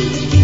you.